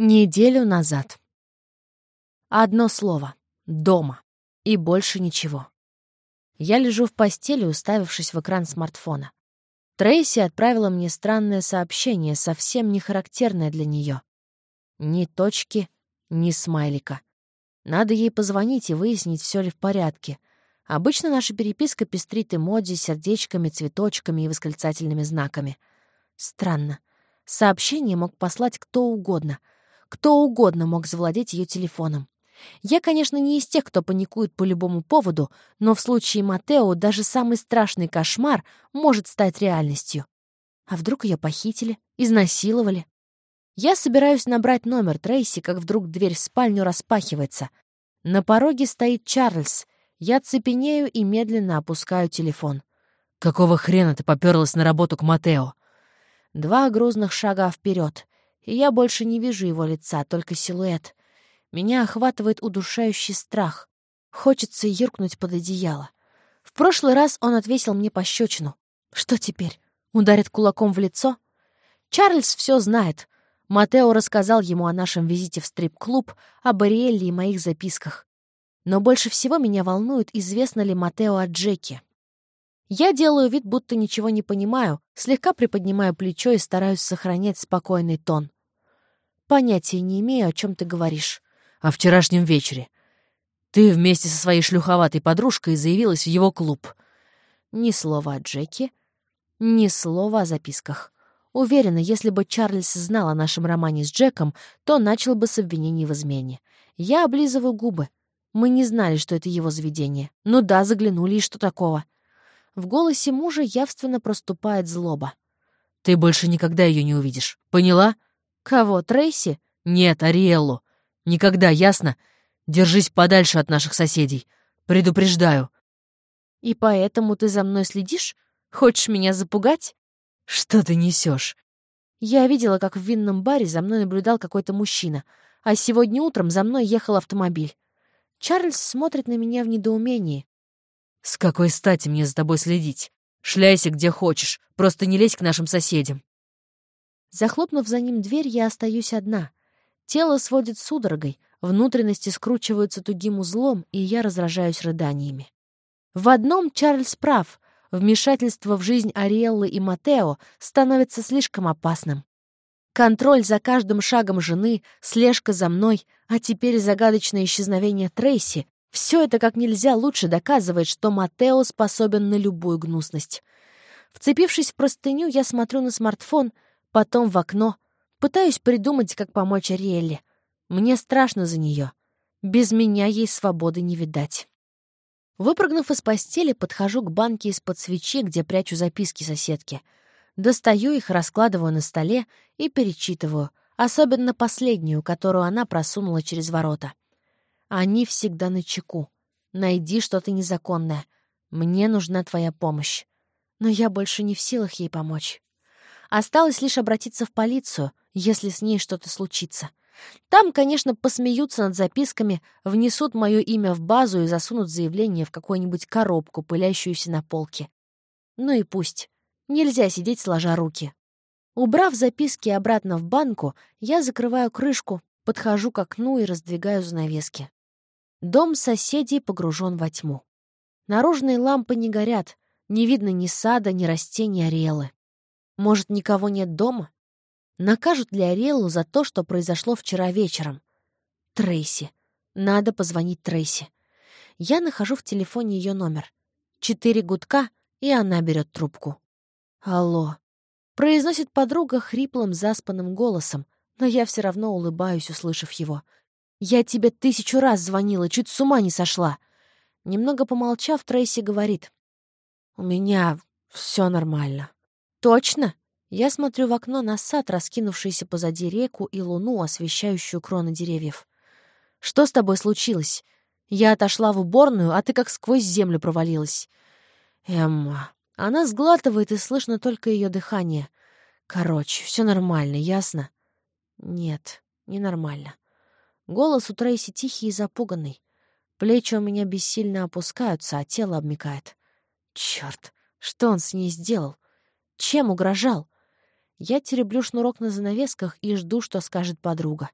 Неделю назад. Одно слово. Дома. И больше ничего. Я лежу в постели, уставившись в экран смартфона. Трейси отправила мне странное сообщение, совсем не характерное для нее. Ни точки, ни смайлика. Надо ей позвонить и выяснить, все ли в порядке. Обычно наша переписка пестрит эмодзи, сердечками, цветочками и восклицательными знаками. Странно. Сообщение мог послать кто угодно — кто угодно мог завладеть ее телефоном. Я, конечно, не из тех, кто паникует по любому поводу, но в случае Матео даже самый страшный кошмар может стать реальностью. А вдруг ее похитили, изнасиловали? Я собираюсь набрать номер Трейси, как вдруг дверь в спальню распахивается. На пороге стоит Чарльз. Я цепенею и медленно опускаю телефон. «Какого хрена ты попёрлась на работу к Матео?» Два грузных шага вперед и я больше не вижу его лица, только силуэт. Меня охватывает удушающий страх. Хочется юркнуть под одеяло. В прошлый раз он отвесил мне пощечину. Что теперь? Ударит кулаком в лицо? Чарльз все знает. Матео рассказал ему о нашем визите в стрип-клуб, об Ариэлле и моих записках. Но больше всего меня волнует, известно ли Матео о Джеке. Я делаю вид, будто ничего не понимаю, слегка приподнимаю плечо и стараюсь сохранять спокойный тон. Понятия не имею, о чем ты говоришь. О вчерашнем вечере. Ты вместе со своей шлюховатой подружкой заявилась в его клуб. Ни слова о Джеки, ни слова о записках. Уверена, если бы Чарльз знал о нашем романе с Джеком, то начал бы с обвинений в измене. Я облизываю губы. Мы не знали, что это его заведение. Ну да, заглянули, и что такого? В голосе мужа явственно проступает злоба. «Ты больше никогда ее не увидишь. Поняла?» «Кого, Трейси?» «Нет, Ариэллу. Никогда, ясно? Держись подальше от наших соседей. Предупреждаю». «И поэтому ты за мной следишь? Хочешь меня запугать?» «Что ты несешь? Я видела, как в винном баре за мной наблюдал какой-то мужчина, а сегодня утром за мной ехал автомобиль. Чарльз смотрит на меня в недоумении. «С какой стати мне за тобой следить? Шляйся где хочешь, просто не лезь к нашим соседям». Захлопнув за ним дверь, я остаюсь одна. Тело сводит судорогой, внутренности скручиваются тугим узлом, и я разражаюсь рыданиями. В одном Чарльз прав. Вмешательство в жизнь Ариэллы и Матео становится слишком опасным. Контроль за каждым шагом жены, слежка за мной, а теперь загадочное исчезновение Трейси — все это как нельзя лучше доказывает, что Матео способен на любую гнусность. Вцепившись в простыню, я смотрю на смартфон — потом в окно. Пытаюсь придумать, как помочь Ариэлле. Мне страшно за нее. Без меня ей свободы не видать. Выпрыгнув из постели, подхожу к банке из-под свечи, где прячу записки соседки. Достаю их, раскладываю на столе и перечитываю, особенно последнюю, которую она просунула через ворота. Они всегда на чеку. Найди что-то незаконное. Мне нужна твоя помощь. Но я больше не в силах ей помочь. Осталось лишь обратиться в полицию, если с ней что-то случится. Там, конечно, посмеются над записками, внесут мое имя в базу и засунут заявление в какую-нибудь коробку, пылящуюся на полке. Ну и пусть. Нельзя сидеть сложа руки. Убрав записки обратно в банку, я закрываю крышку, подхожу к окну и раздвигаю занавески. Дом соседей погружен во тьму. Наружные лампы не горят, не видно ни сада, ни растений Ариэлы. Может, никого нет дома? Накажут ли Ариэлу за то, что произошло вчера вечером? Трейси. Надо позвонить Трейси. Я нахожу в телефоне ее номер. Четыре гудка, и она берет трубку. «Алло», — произносит подруга хриплым, заспанным голосом, но я все равно улыбаюсь, услышав его. «Я тебе тысячу раз звонила, чуть с ума не сошла». Немного помолчав, Трейси говорит. «У меня все нормально». «Точно?» Я смотрю в окно на сад, раскинувшийся позади реку и луну, освещающую кроны деревьев. «Что с тобой случилось? Я отошла в уборную, а ты как сквозь землю провалилась». «Эмма...» Она сглатывает, и слышно только ее дыхание. «Короче, все нормально, ясно?» «Нет, ненормально». Голос у Трейси тихий и запуганный. Плечи у меня бессильно опускаются, а тело обмикает. Черт, что он с ней сделал? Чем угрожал? Я тереблю шнурок на занавесках и жду, что скажет подруга.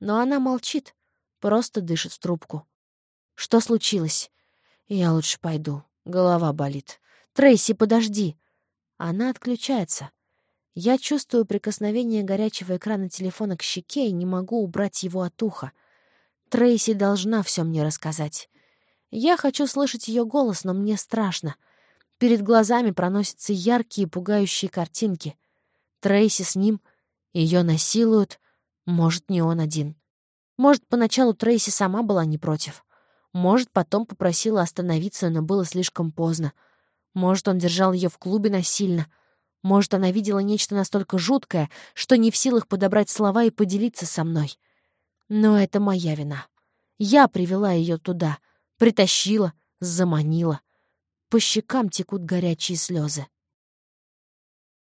Но она молчит, просто дышит в трубку. Что случилось? Я лучше пойду. Голова болит. Трейси, подожди. Она отключается. Я чувствую прикосновение горячего экрана телефона к щеке и не могу убрать его от уха. Трейси должна все мне рассказать. Я хочу слышать ее голос, но мне страшно. Перед глазами проносятся яркие пугающие картинки. Трейси с ним, ее насилуют. Может, не он один. Может, поначалу Трейси сама была не против. Может, потом попросила остановиться, но было слишком поздно. Может, он держал ее в клубе насильно. Может, она видела нечто настолько жуткое, что не в силах подобрать слова и поделиться со мной. Но это моя вина. Я привела ее туда, притащила, заманила. По щекам текут горячие слезы.